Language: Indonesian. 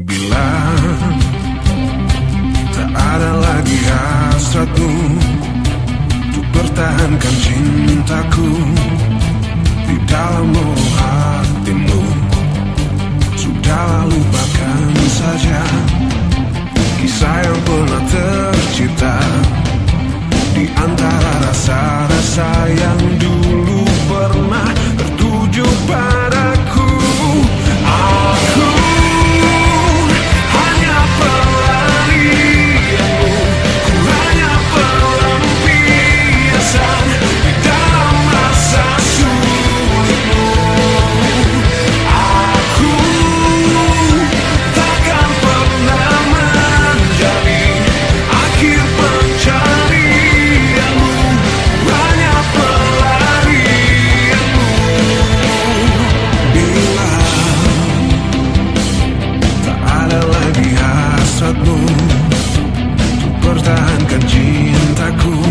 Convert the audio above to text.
Bila tak ada lagi hasratmu Untuk bertahankan cintaku Di dalam hatimu. Sudahlah lupakan saja Kisah yang pernah tercipta Di antara rasa-rasa yang dulu Untuk pertahankan cintaku